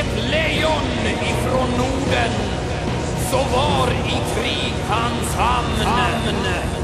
Ett lejon ifrån Norden, så var i krig hans hamn. hamn.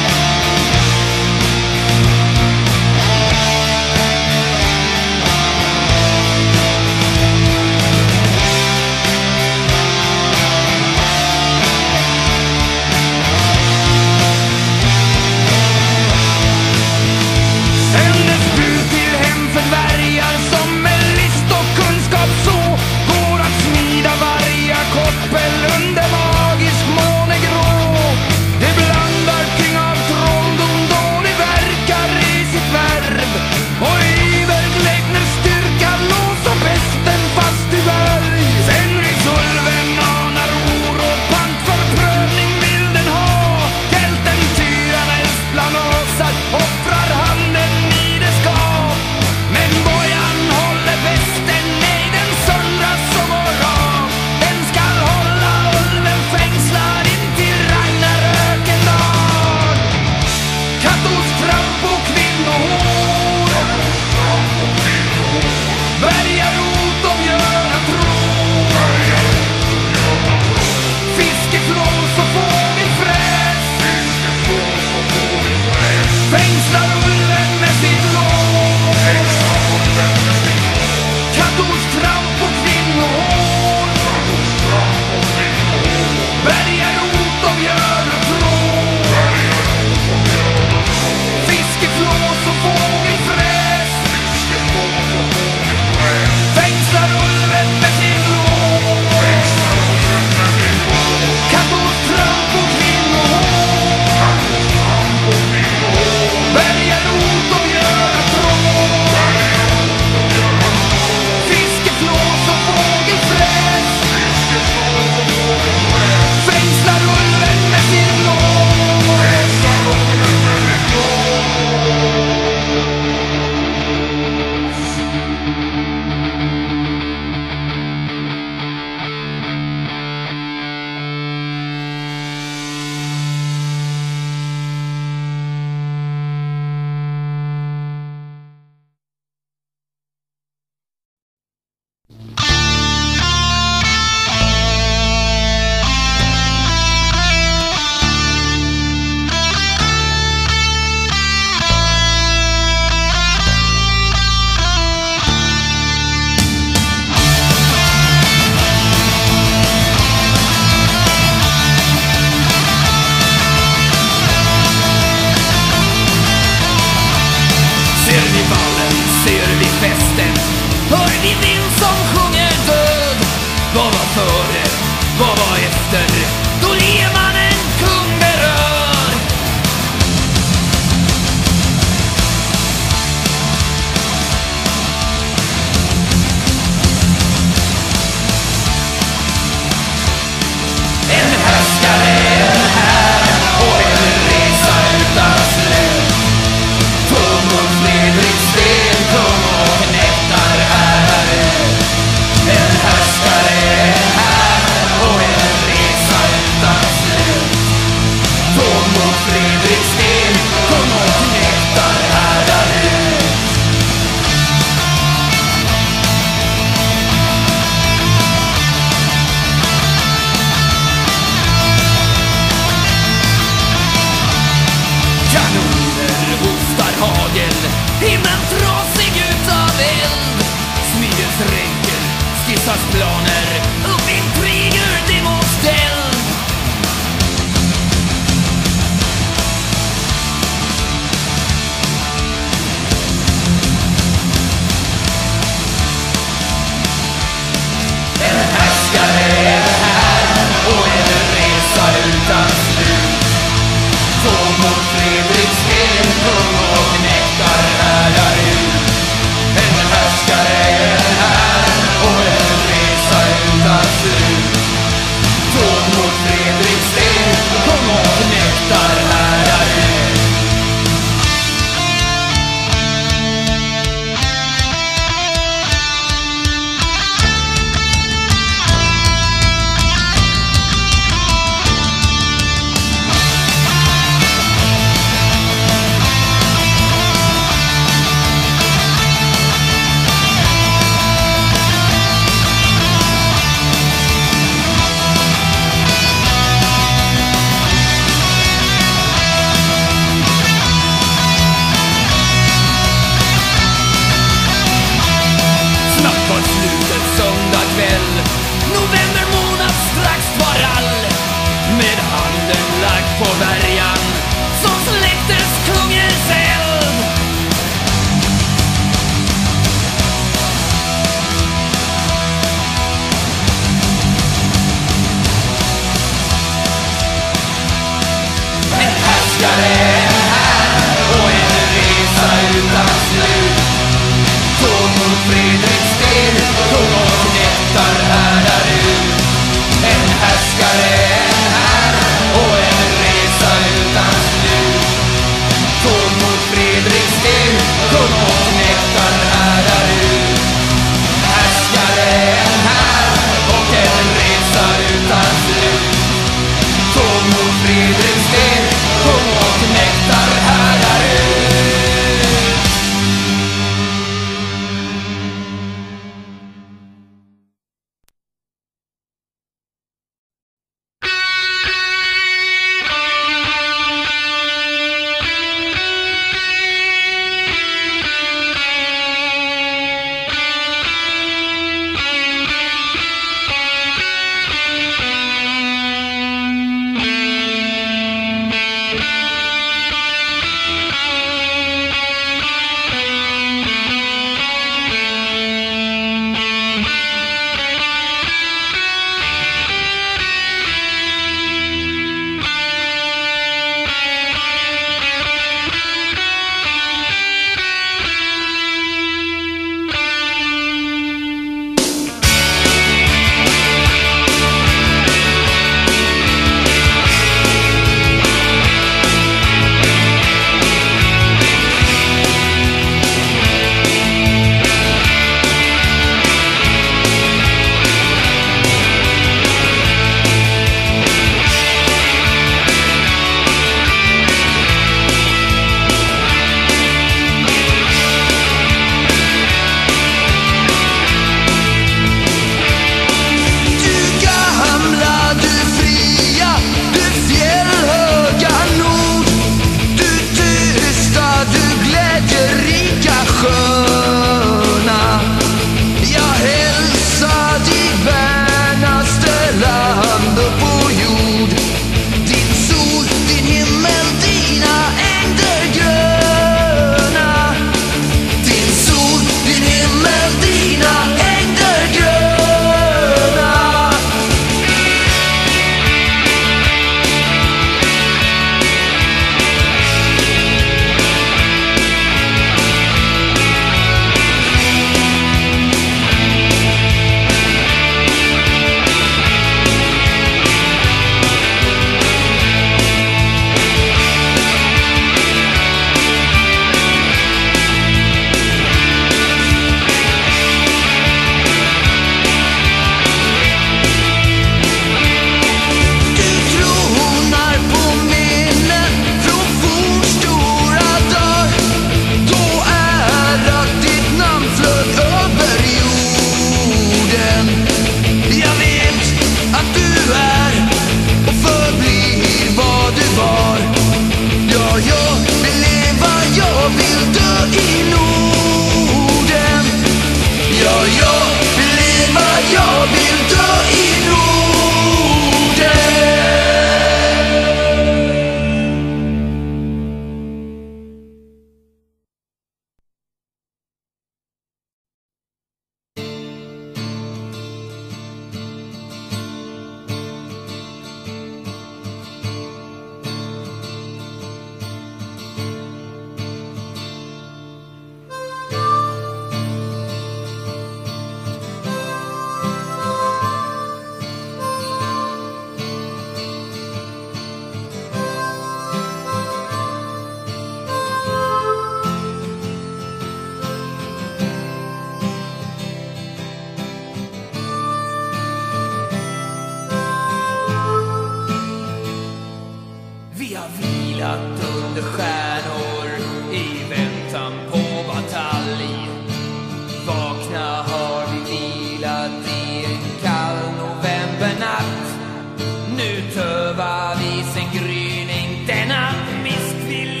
Nu tövar vi sin gryning denna misk vill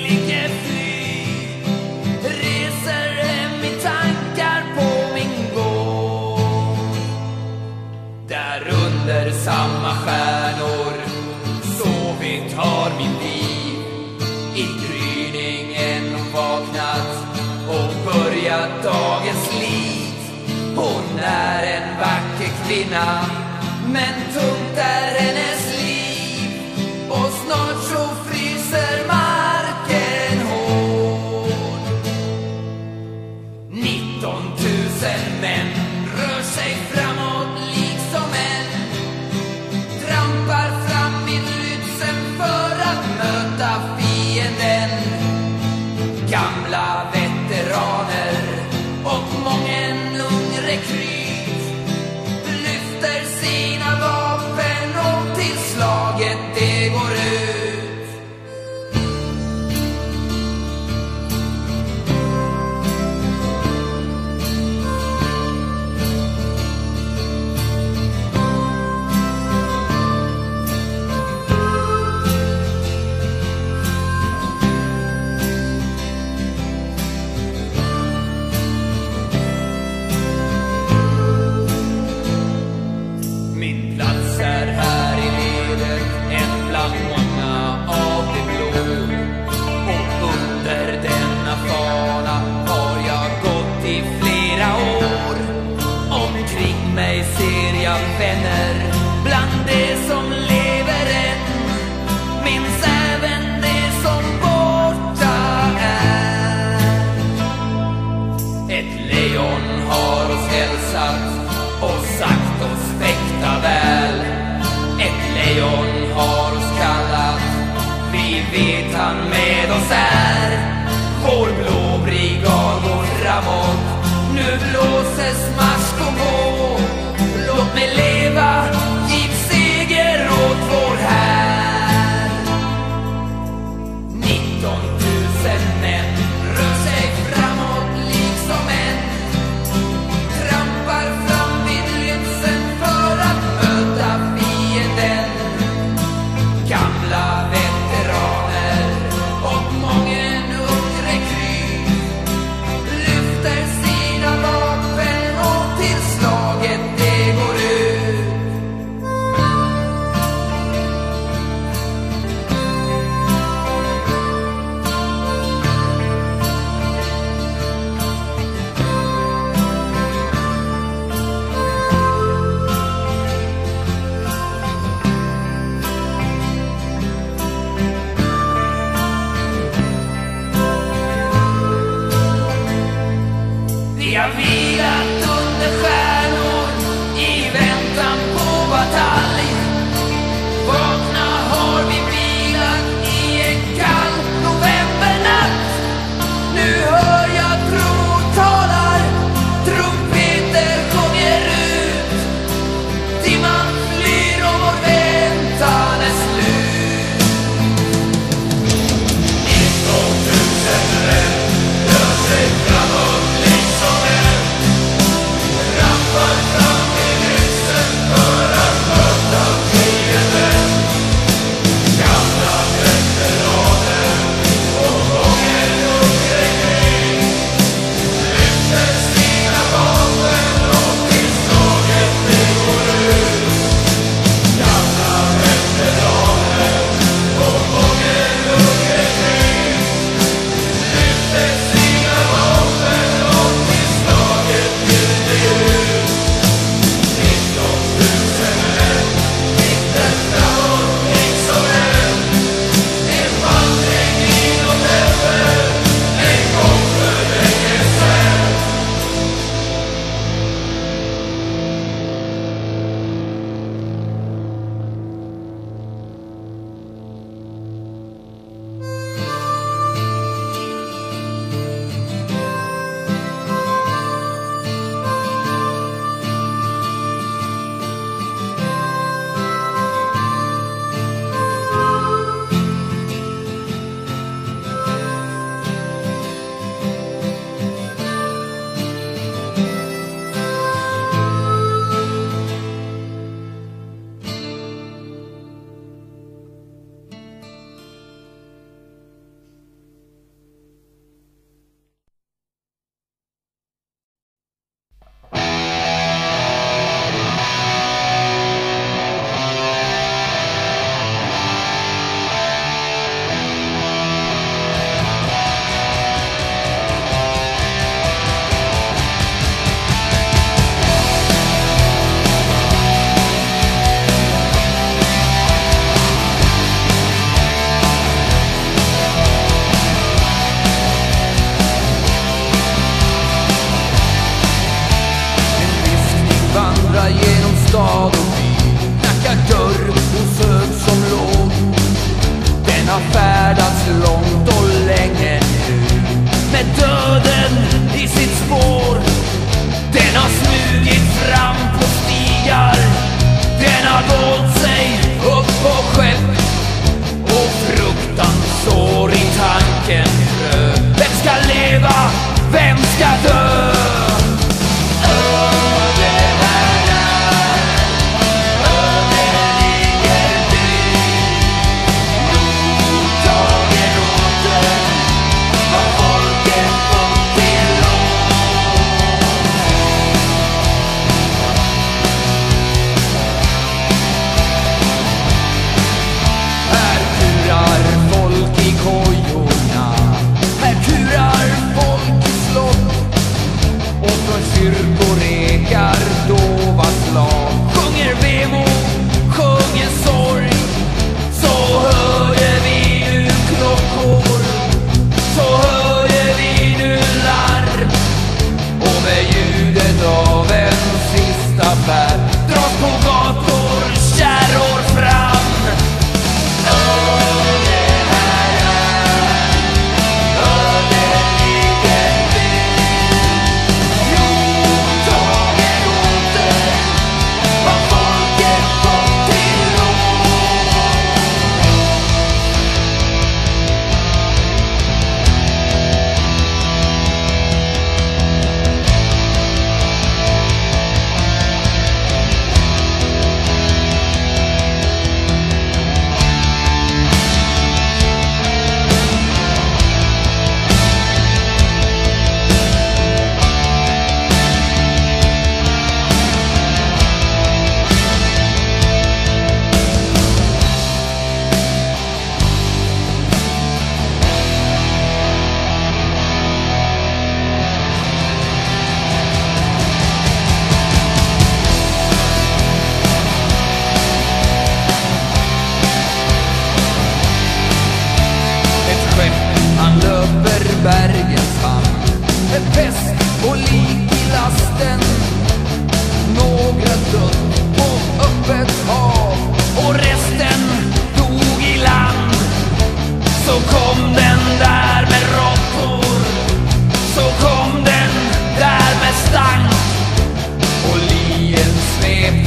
Reser hem i tankar på min gård. Där samma stjärnor så sovit har min liv. I gryningen vaknat och börjat dagens slit. Hon är en vacker kvinna men tung är hennes liv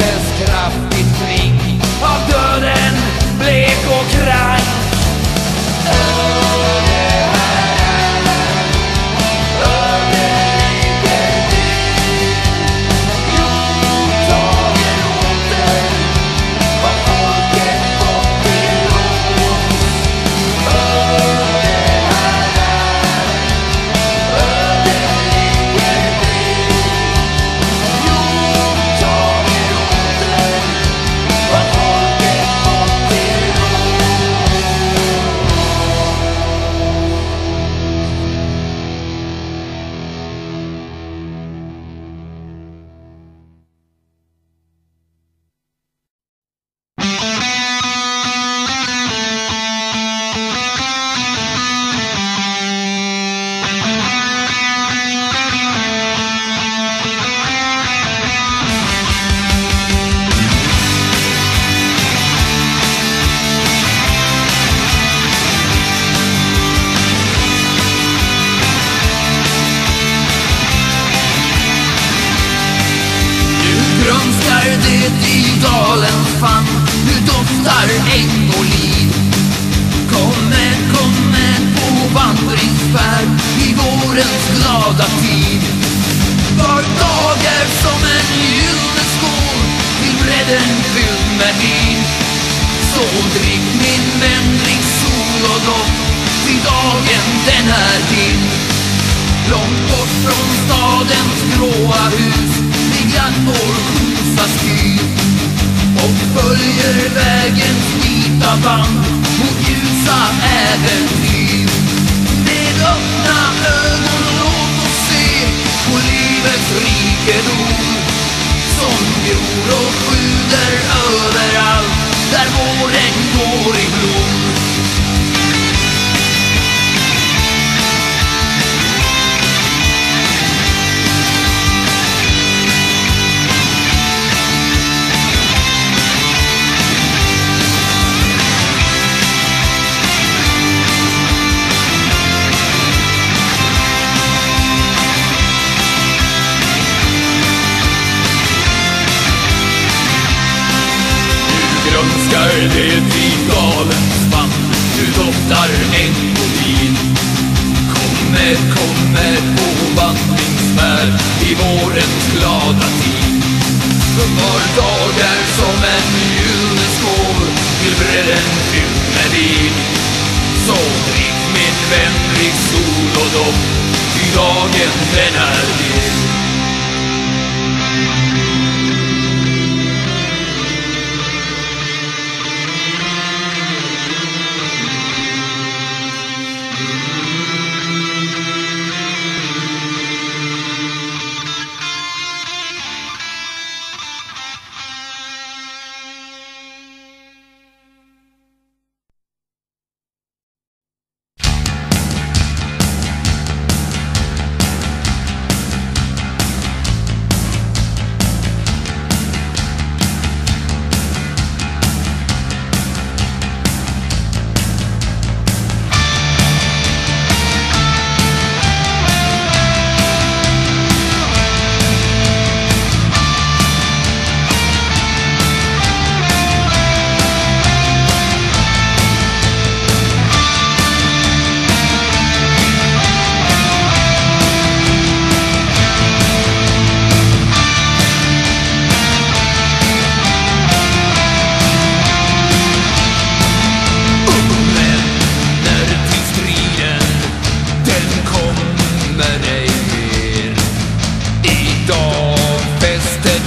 sveptes kraftigt kring av döden, blek och krank.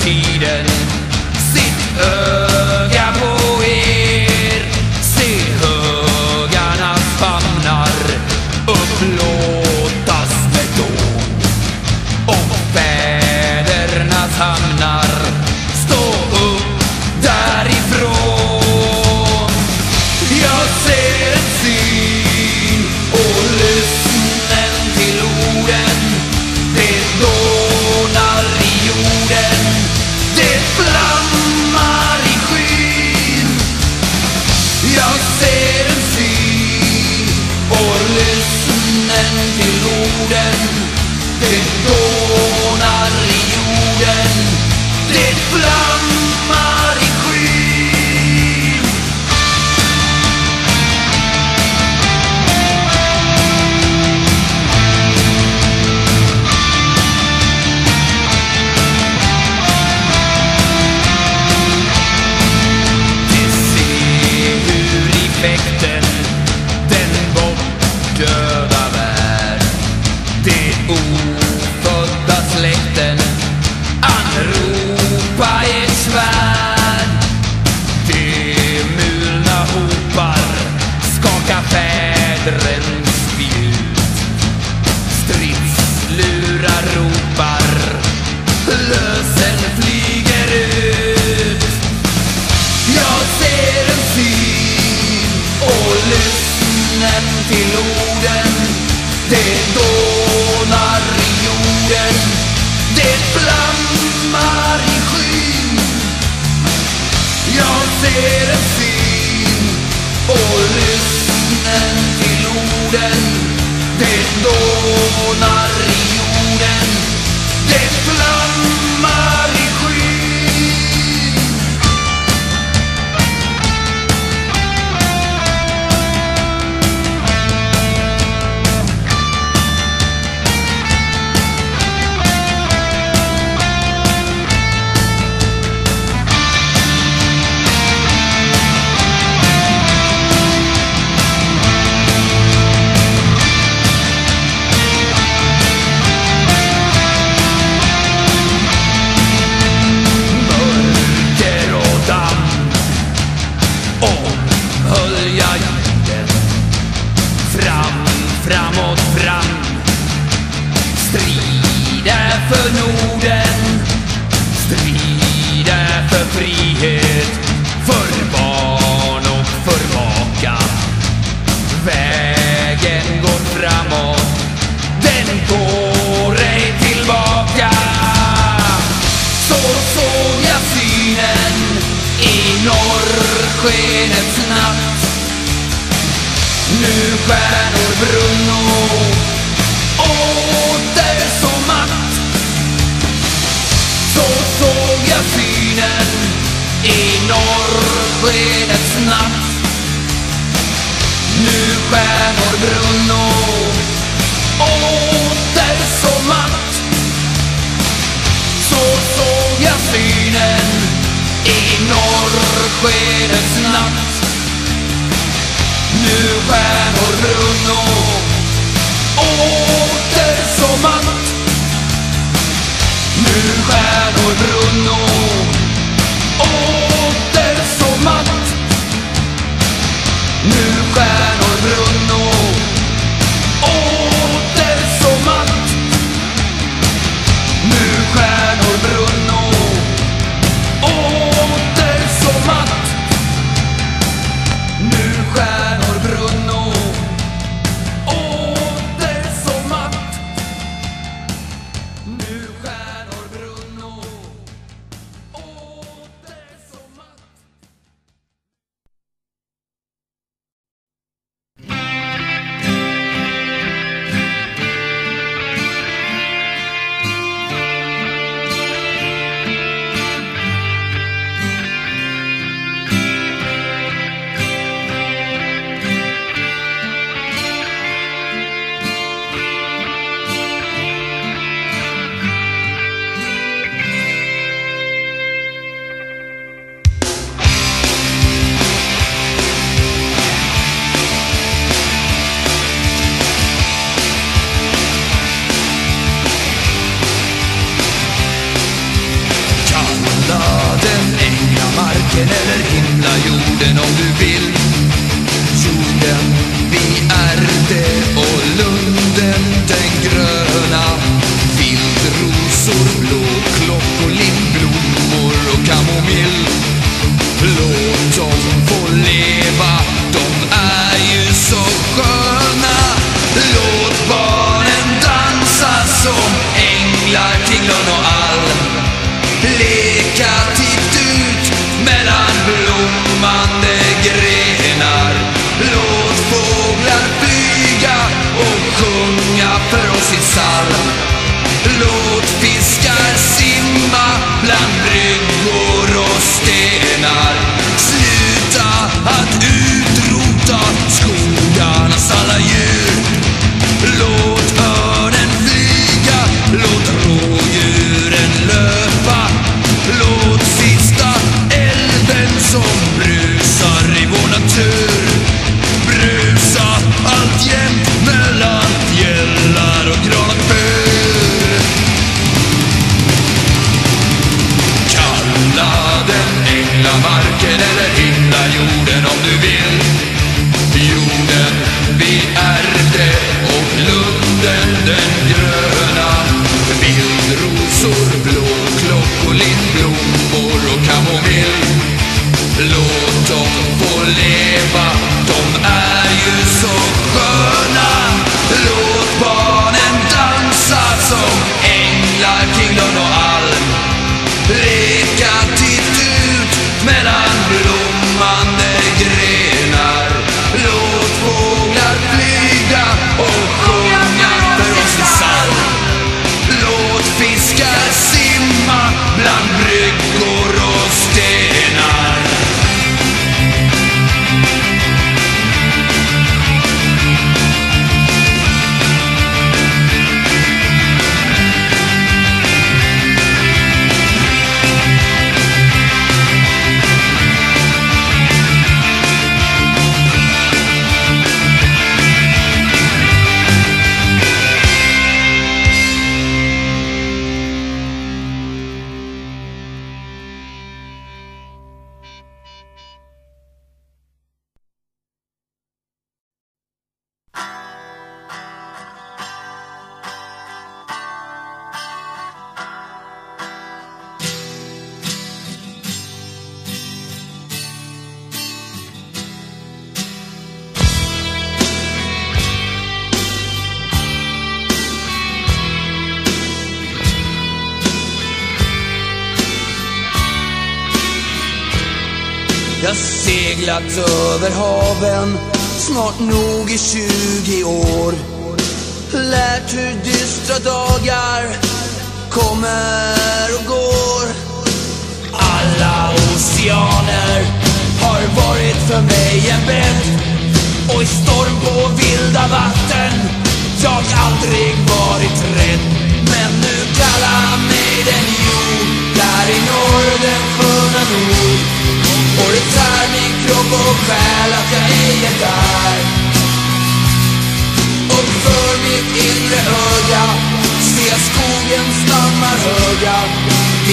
Tiden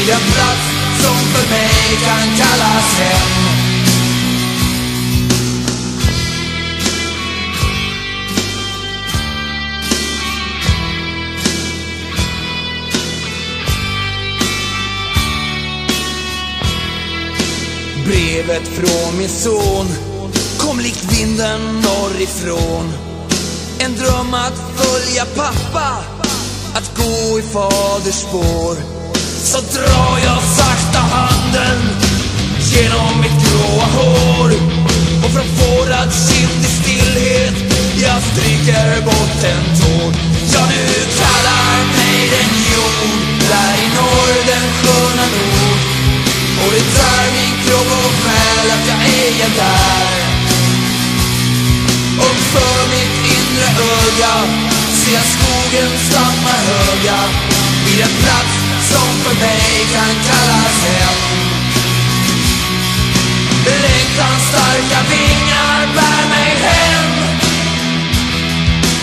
vid en plats som för mig kan kallas hem. Brevet från min son kom likt vinden norrifrån. En dröm att följa pappa, att gå i faders spår. Så drar jag sakta handen genom mitt gråa hår. Och från fårad kind i stillhet jag stryker bort en tår. Ja, nu kallar mig den jord där i norr den sköna nord. Och det tär min kropp och själ att jag är där. Och för mitt inre öga ser jag skogen stammar höga vid en plats som för mig kan kallas hem. Längtans starka vingar bär mig hem.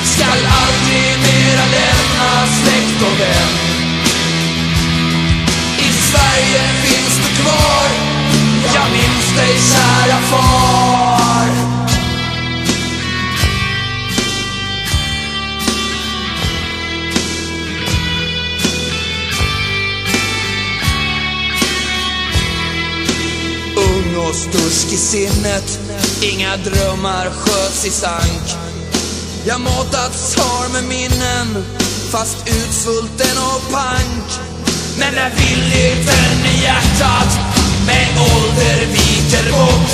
Skall aldrig mera lämna släkt och vän. I Sverige finns du kvar. Jag minns dig kära far. Ung stursk i sinnet. Inga drömmar sköts i sank. Jag matats har med minnen Fast utsvulten och pank. Men när villigheten i hjärtat Med ålder viker bort.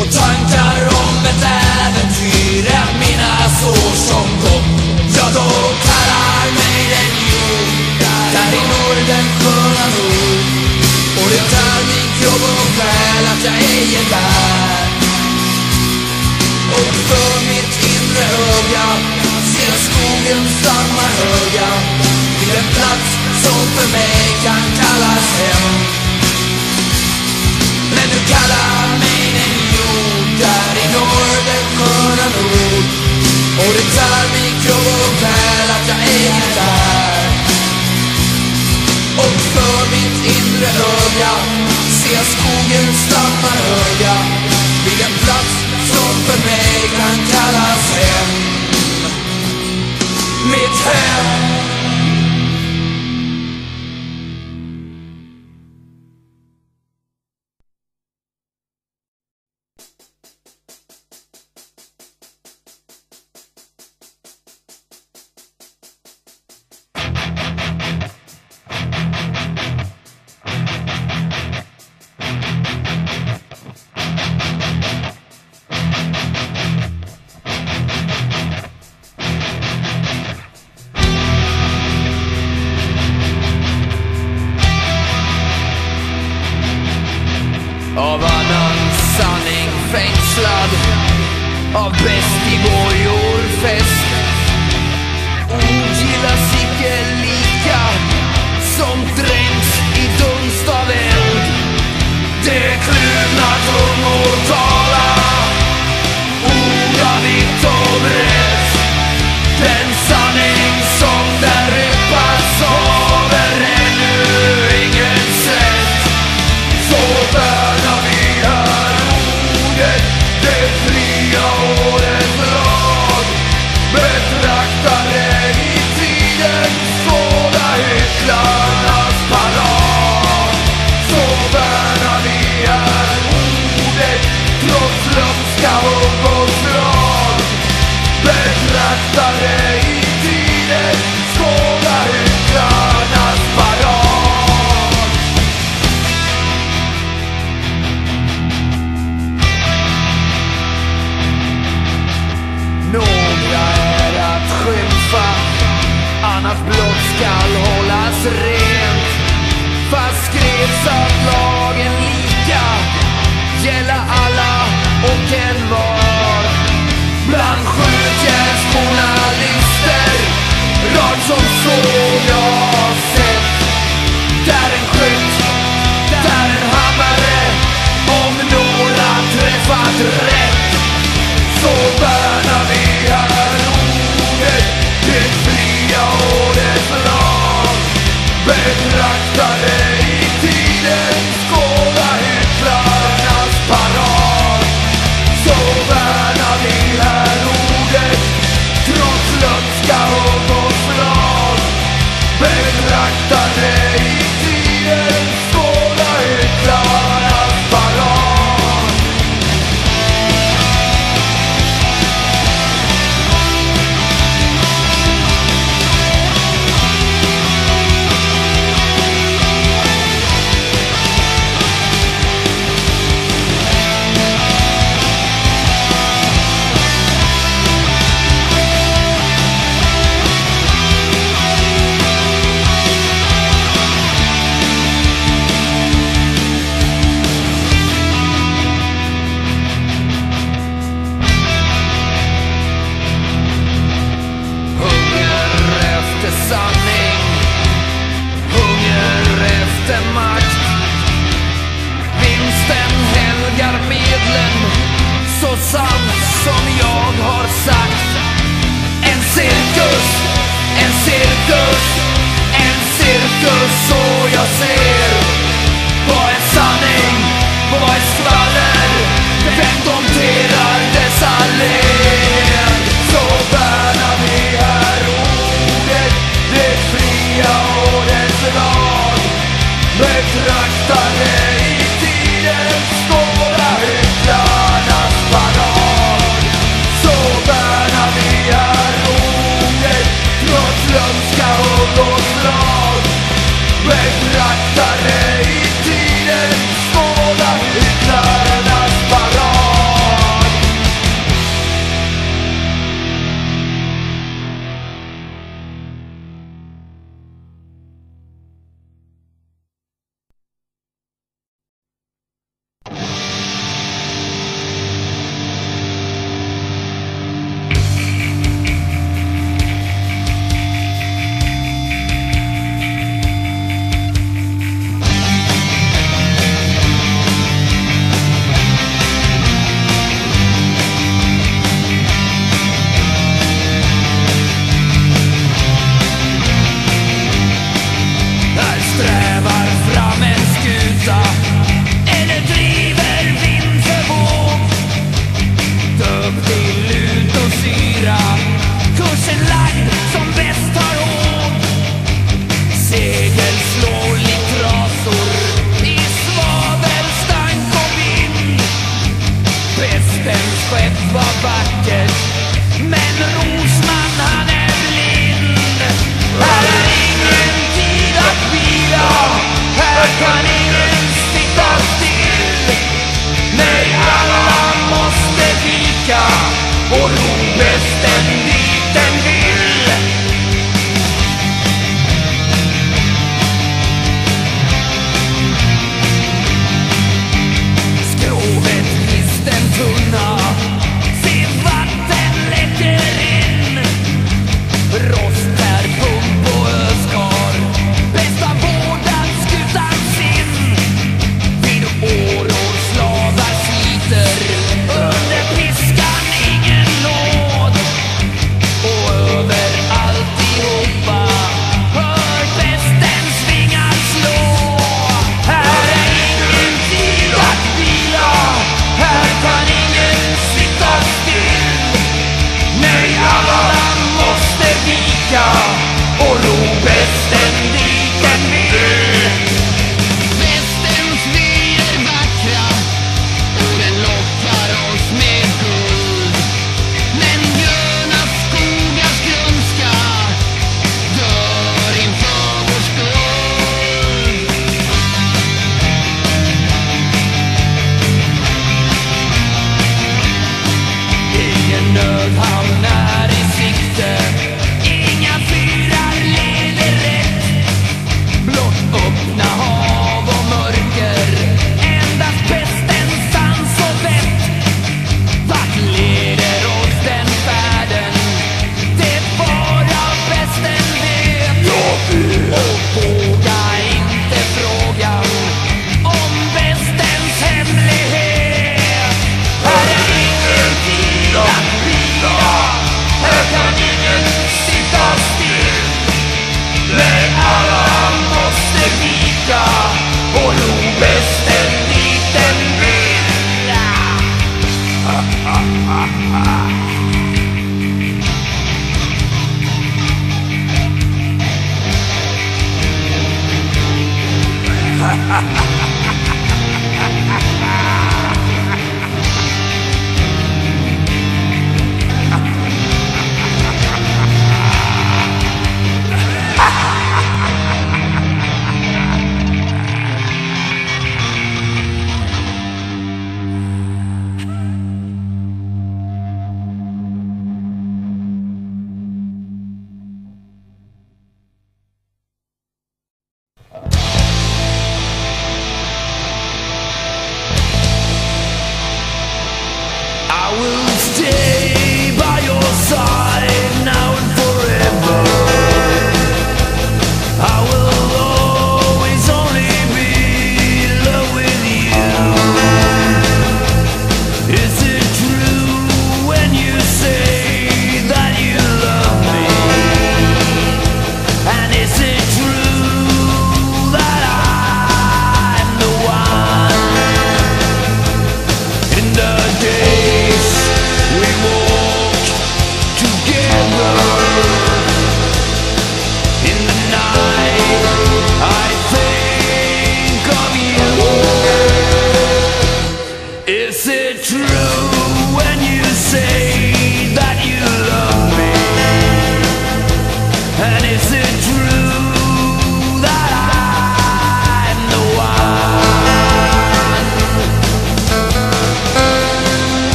Och tankar om ett äventyr Att minnas år som gått Ja, då kallar mig den jord Där i norr den sköna nord och det tär min kropp och själ att jag ej är där. Och för mitt inre öga ser skogen stammar höga Till en plats som för mig kan kallas hem. Men du kallar mig en jord där i norr den sköna nord Och det tär min kropp och själ att jag ej är där och för mitt inre öga ser jag skogen stammar höga vid en plats som för mig kan kallas hem. Mitt hem.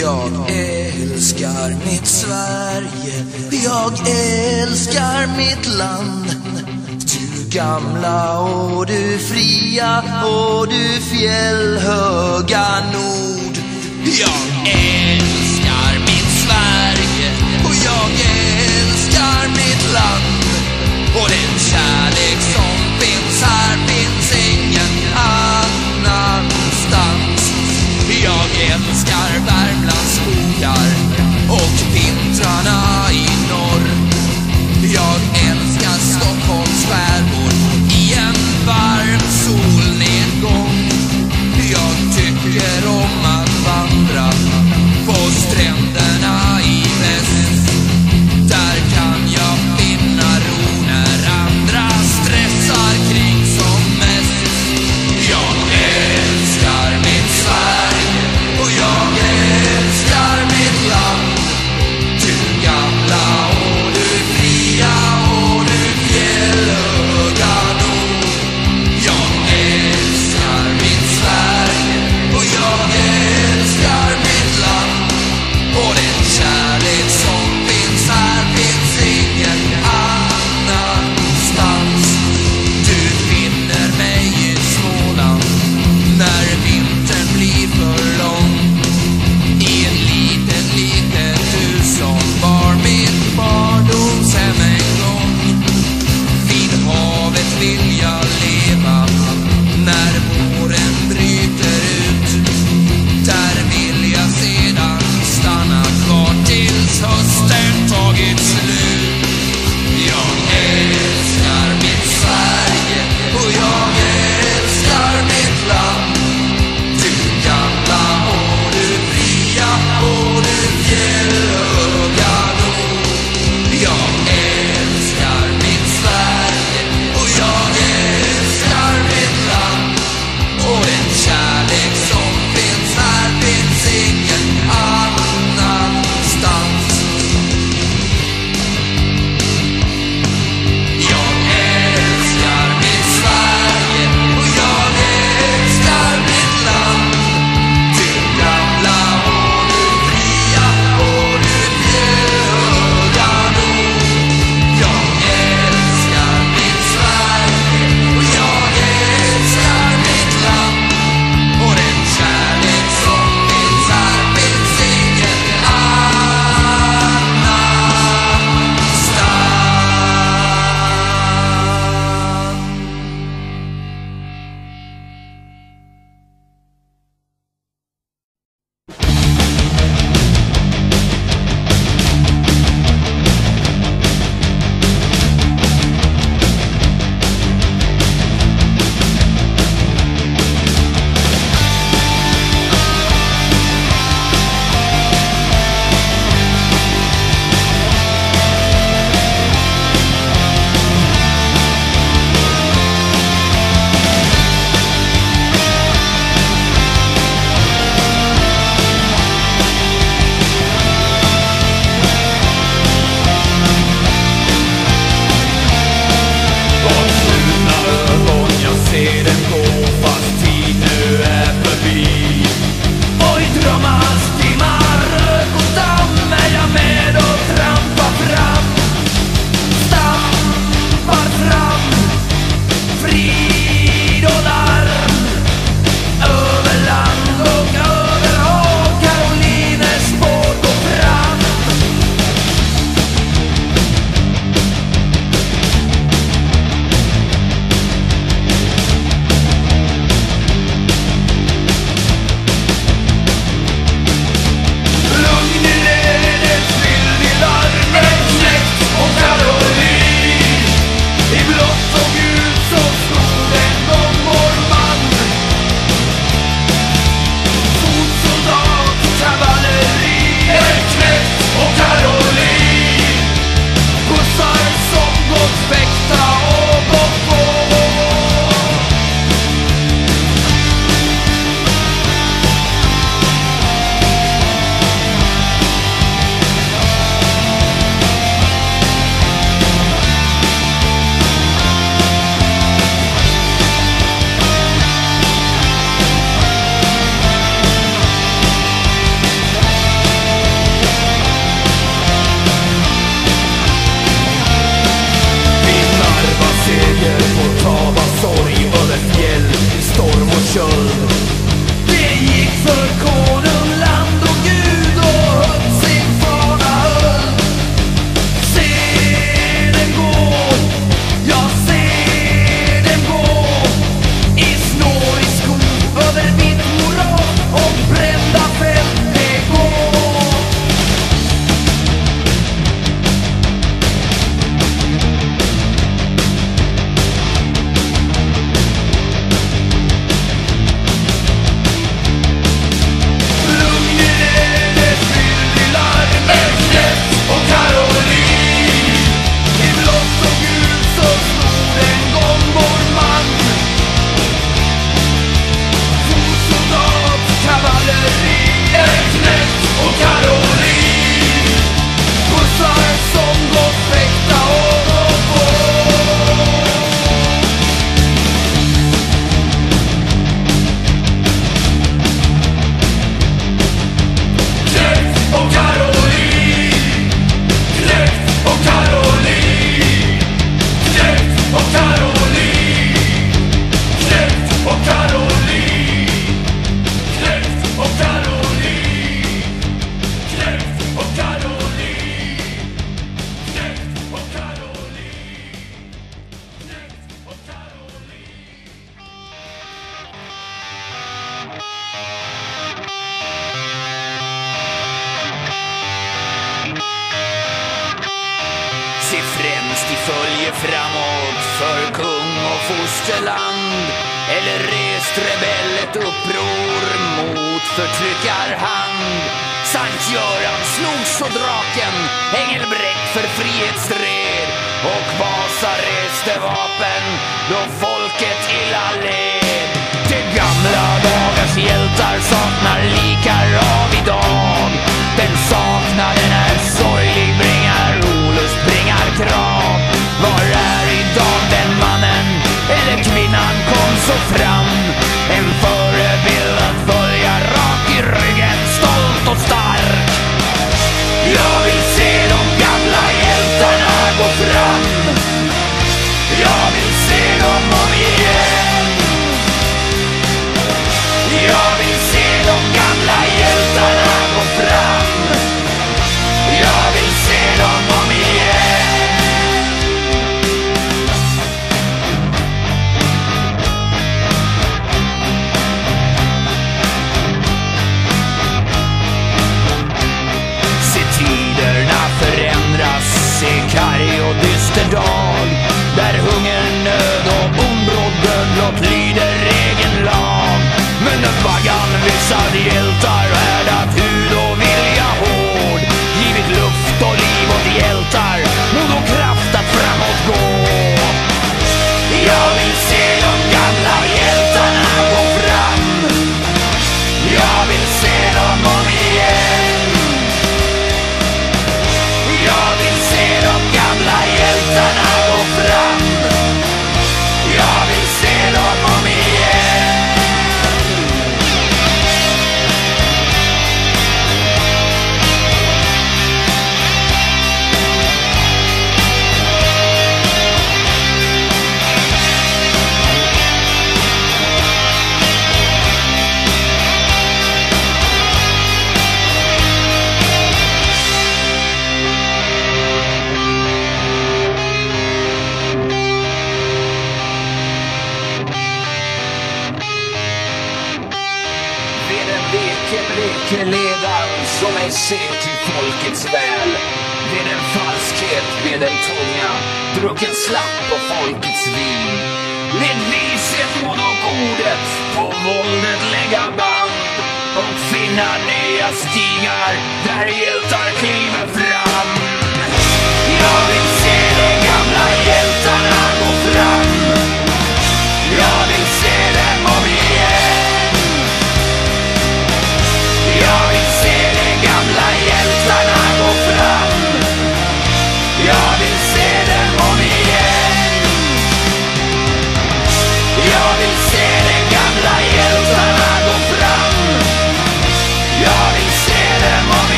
Jag älskar mitt Sverige, jag älskar mitt land. Du gamla och du fria och du fjällhöga nord. Jag älskar värmland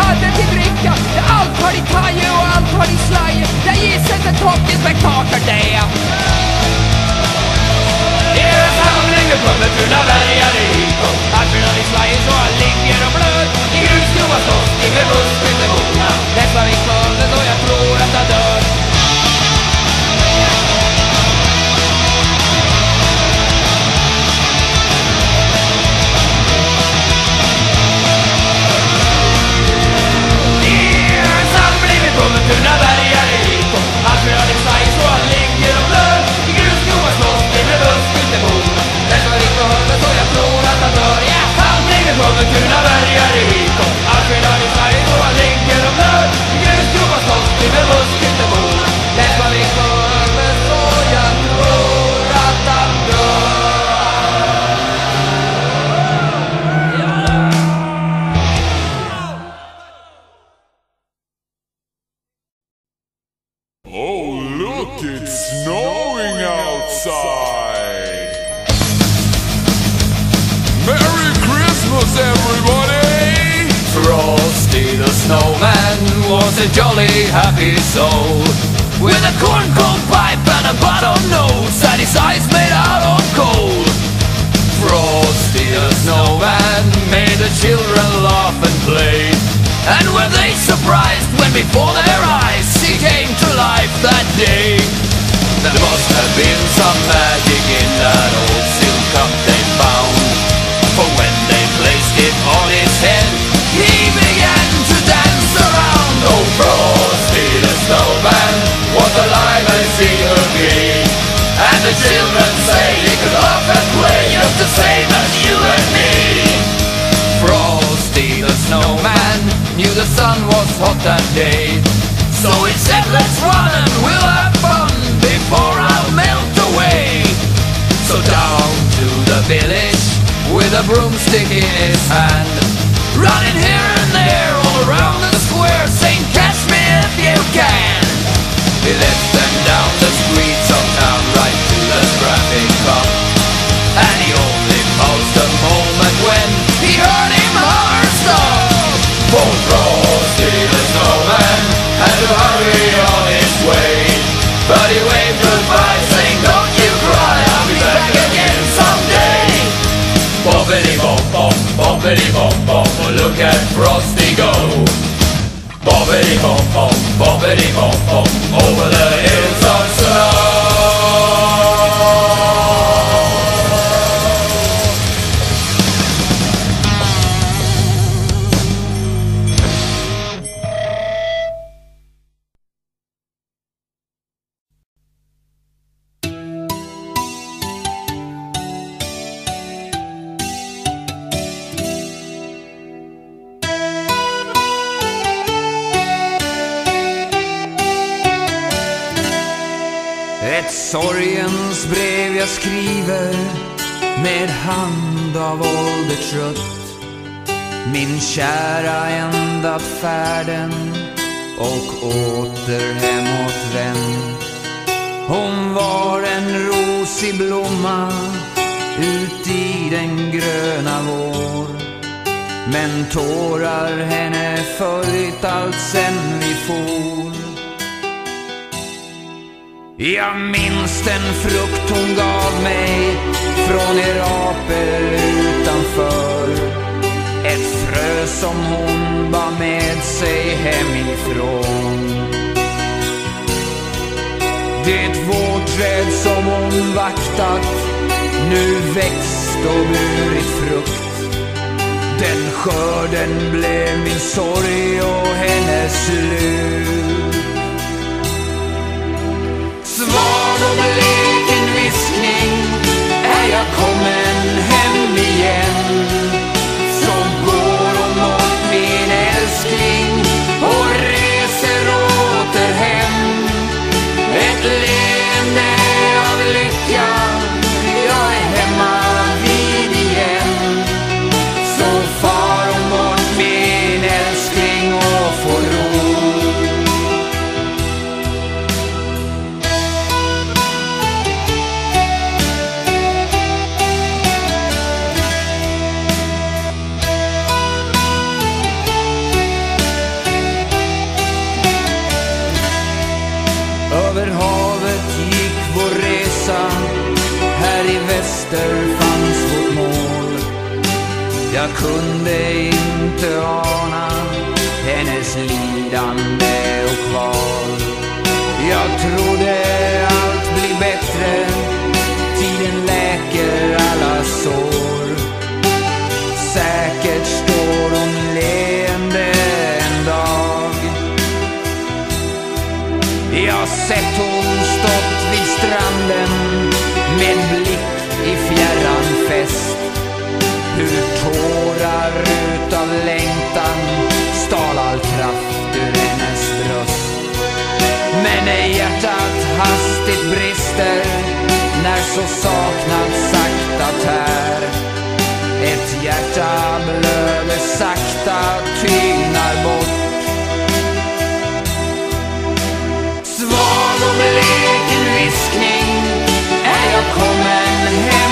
hade till dricka Ja, allt har de kajer och allt har de slajer Jag gissar inte tråkigt spektakel det är I en samling med pubbet fulla bärgare ikon Allt fyller i slajer så han ligger och blöd I grusgrova slott, i med buskbyte bona Nästan i skulden och jag tror att han dör. do not den frukt hon gav mig från er apor utanför. Ett frö som hon bar med sig hemifrån. Det vårträd som hon vaktat nu växt och burit frukt. Den skörden blev min sorg och hennes slut. någon leken viskning är jag kommen hem igen. kunde inte ana hennes lidande och kval. Jag trodde allt blir bättre, tiden läker alla sår. Säkert står hon leende en dag. Jag sett hon stått vid stranden med blick i fjärran fäst. Hur tårar utav längtan stal all kraft ur hennes bröst. Men när hjärtat hastigt brister när så saknad sakta tär. Ett hjärta blöder sakta, tynar bort. Svag och blek en viskning är jag kommen hem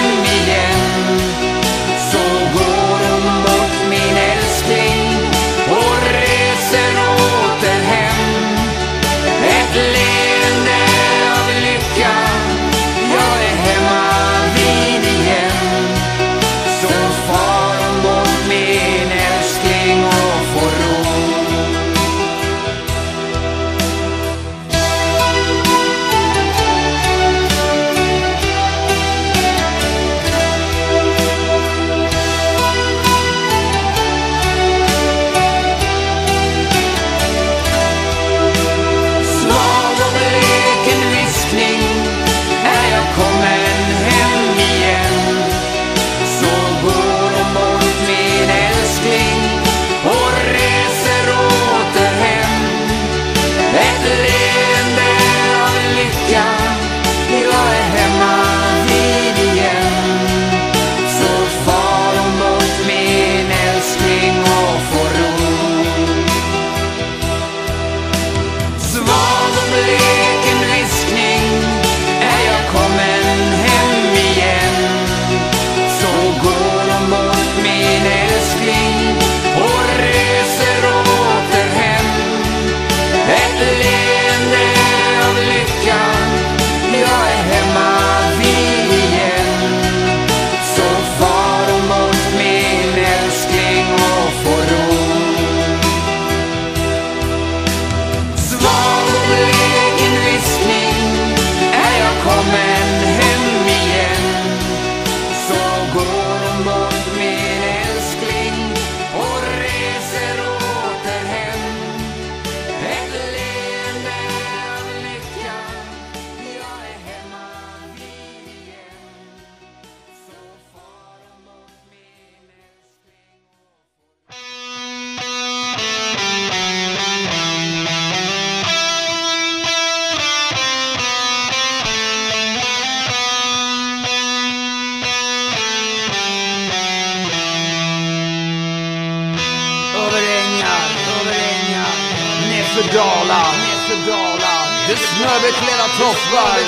toppar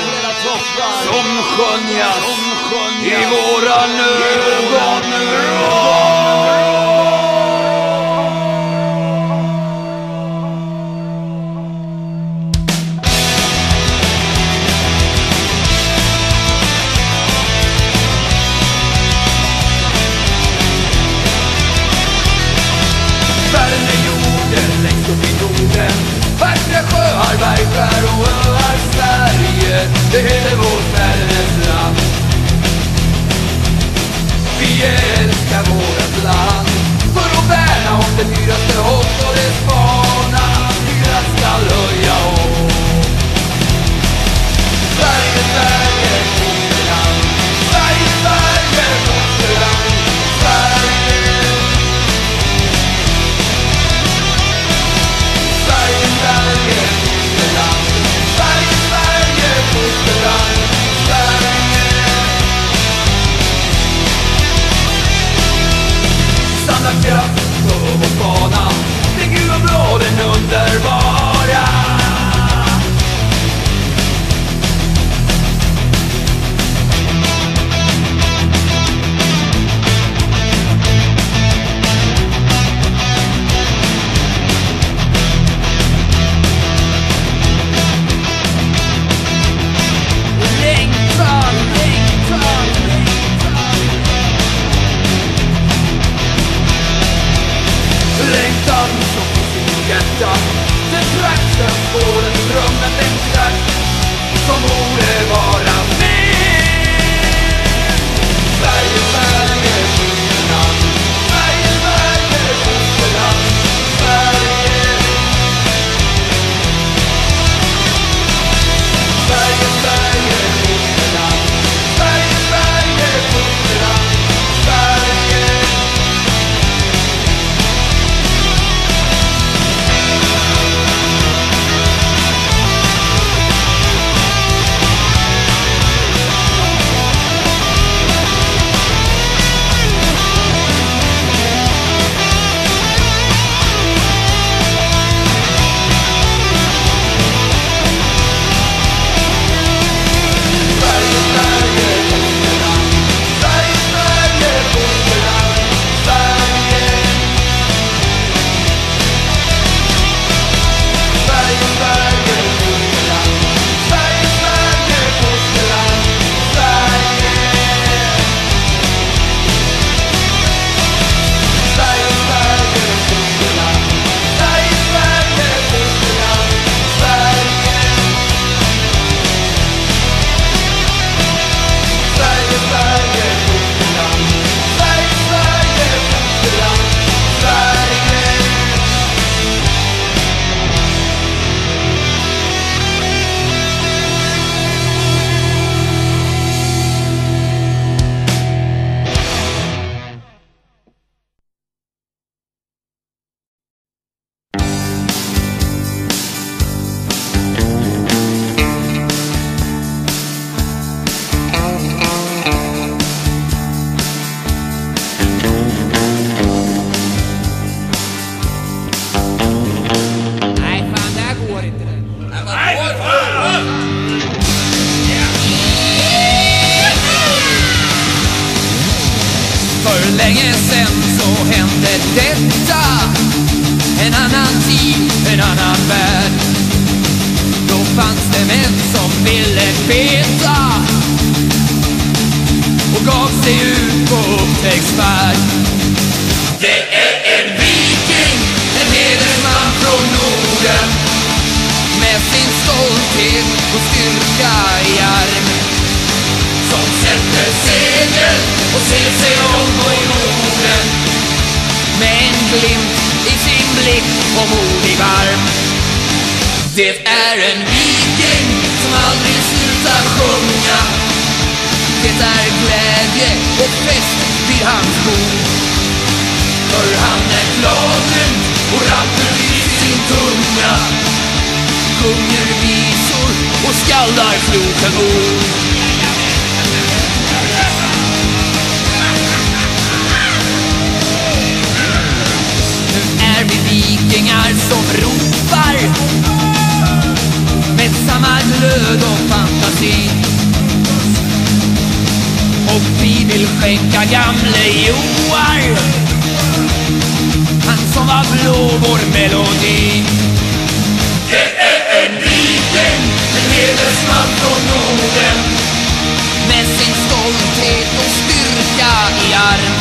som skönjas i våra ögon. The bienvenido. För länge sen så hände detta. En annan tid, en annan värld. Då fanns det män som ville veta. Och gav sig ut på upptäcktsfärd. Stolthet och styrka i arm som sätter segel och ser sig om på jorden med en glimt i sin blick och modig varm. Det är en viking som aldrig slutar sjunga. Det är glädje och fest vid hans bord. För han är klarsynt och rampur i sin tunga. Sjunger visor och skaldar kloka ord. Nu är vi vikingar som ropar med samma glöd och fantasi. Och vi vill skänka gamle Joar han som var blå vår melodi. Hedersman från Norden med sin stolthet och styrka i arm.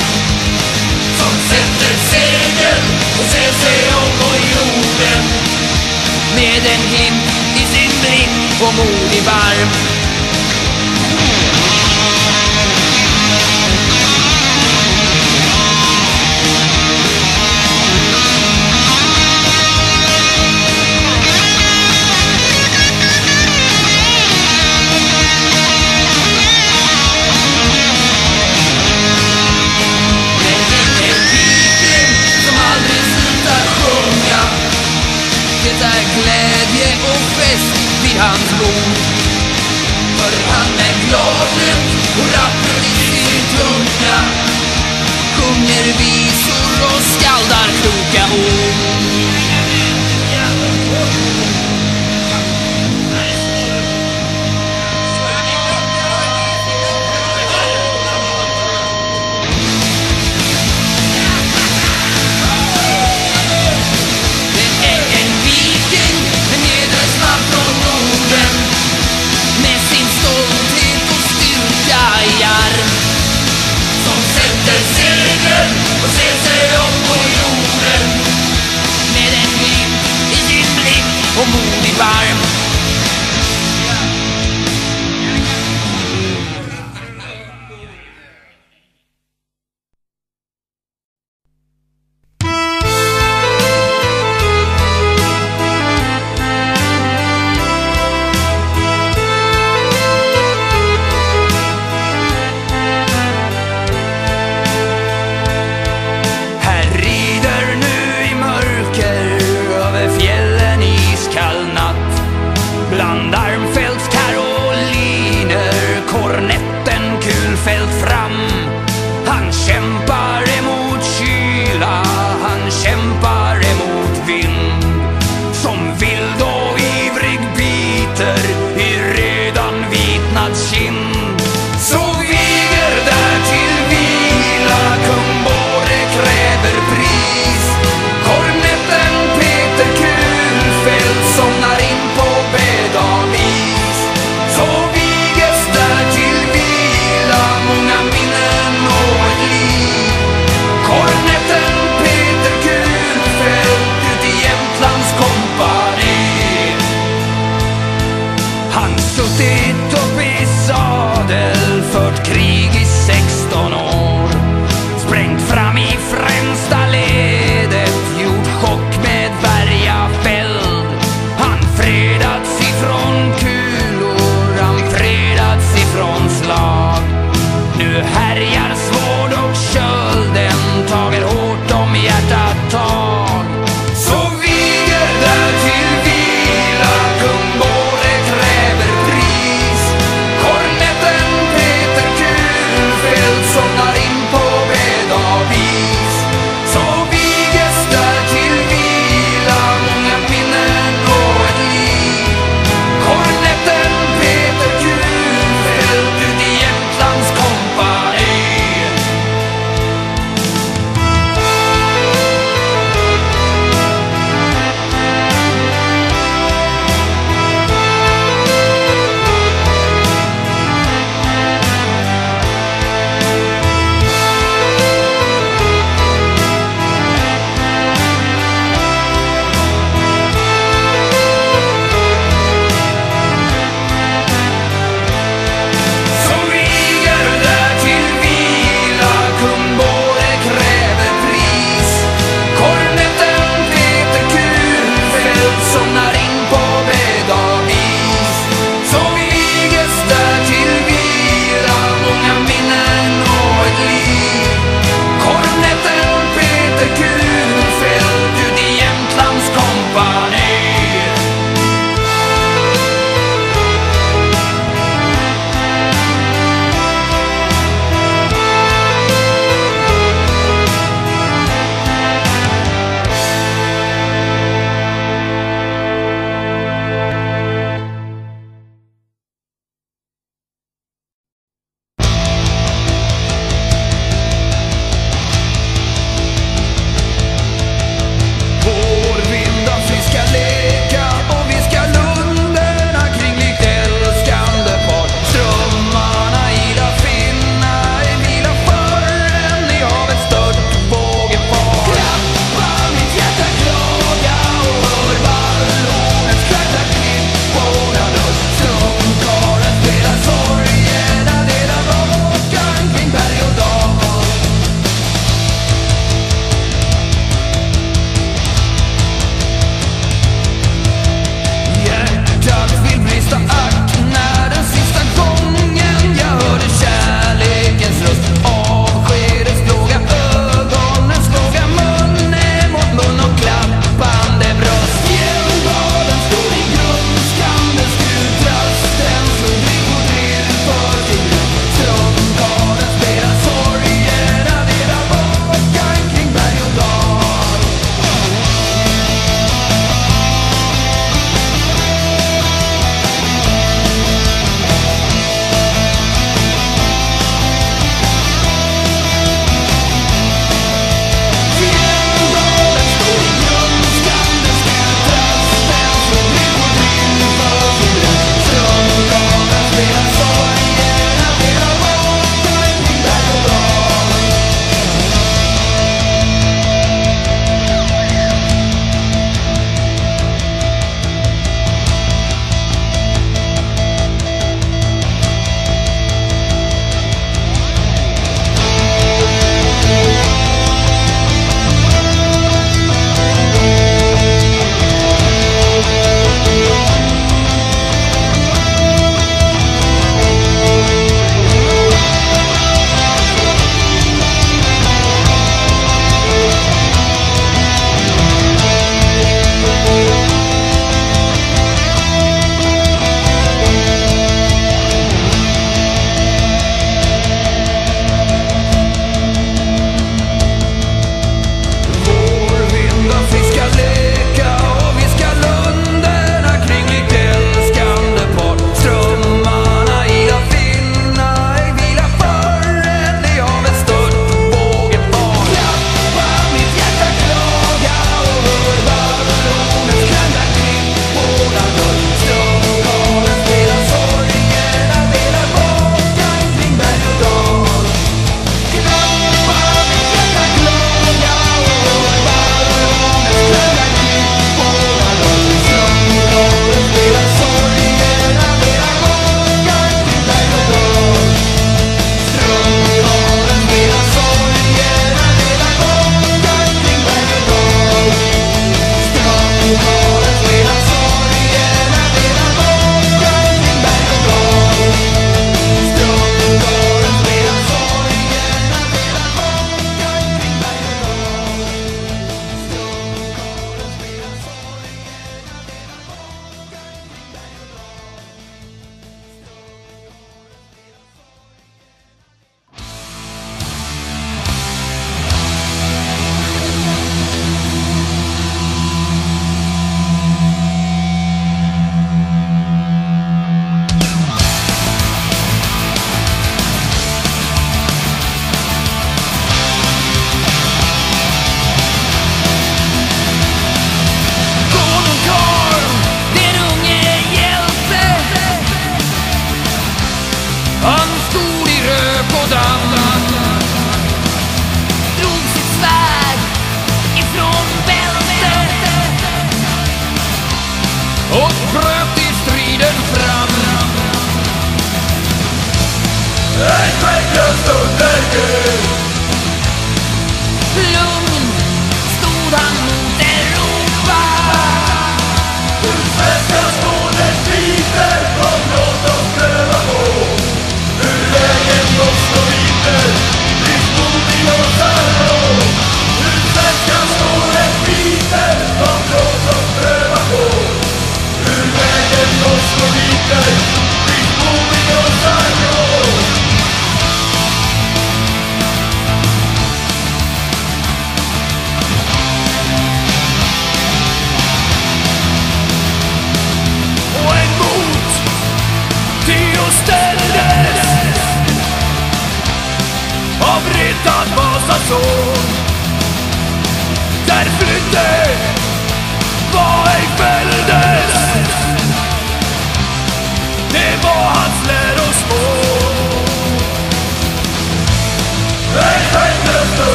Som sätter segel och ser sig om på jorden. Med en glimt i sin blick och modig varm. Sjunger visor och skaldar.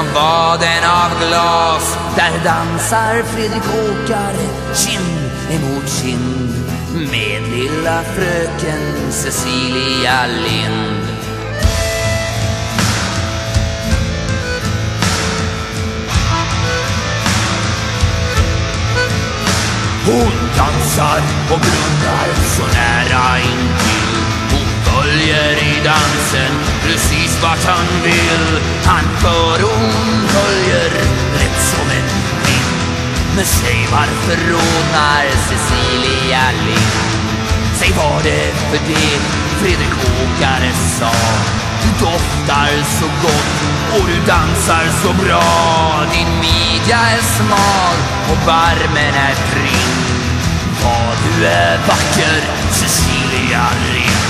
Som vaden av glas. Där dansar Fredrik Åkare kind emot kind med lilla fröken Cecilia Lind. Hon dansar och blundar så nära intill följer i dansen precis vart han vill. Han för och hon följer lätt som en vind. Men säg varför rodnar Cecilia Lind? Säg vad det för det Fredrik Åkare sa. Du doftar så gott och du dansar så bra. Din midja är smal och barmen är prim Vad du är vacker, Cecilia Lind.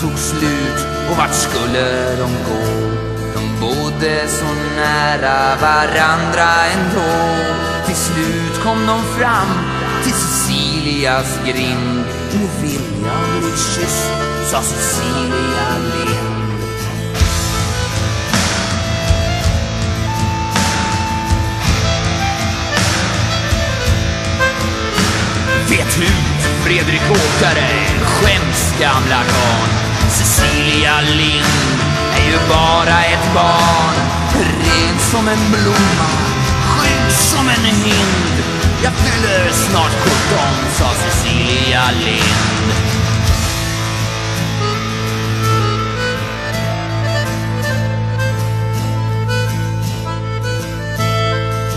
Tog slut och vart skulle de gå? De bodde så nära varandra ändå. Till slut kom de fram till Cecilias grind. Nu vill jag bli kysst, sa Cecilia Lind. Vet hut, Fredrik Åkare, skäms gamla karln. Cecilia Lind är ju bara ett barn. Ren som en blomma, Skygg som en hind. Jag fyller snart 17, sa Cecilia Lind.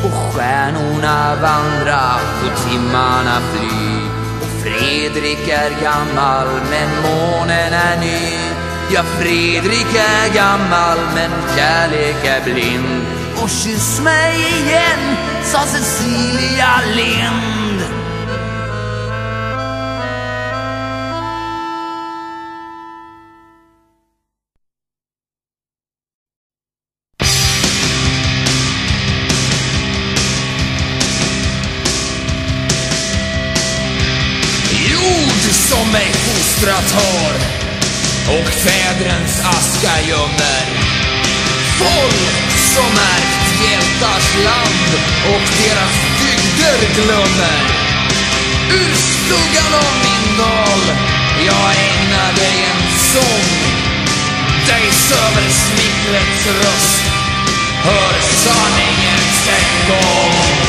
och stjärnorna vandra och timmarna fly. Fredrik är gammal men månen är ny. Ja, Fredrik är gammal men kärlek är blind. Och kyss mig igen, sa Cecilia Lind. Du som mig fostrat har och fädrens aska gömmer. Folk som ärvt hjältars land och deras dygder glömmer. Ur skuggan av min dal jag ägnar dig en sång. Dig söver snicklets röst. Hör sanningens en gång.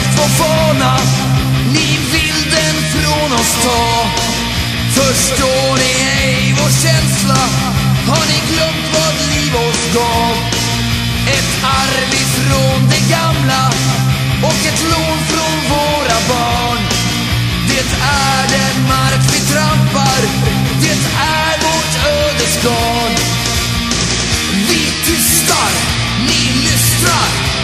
Släkt vår fana Ni vill den från oss ta. Förstår ni ej vår känsla? Har ni glömt vad liv oss gav? Ett arv ifrån det gamla och ett lån från våra barn. Det är den mark vi trampar. Det är vårt ödesgarn. Vi tystar, ni lystrar.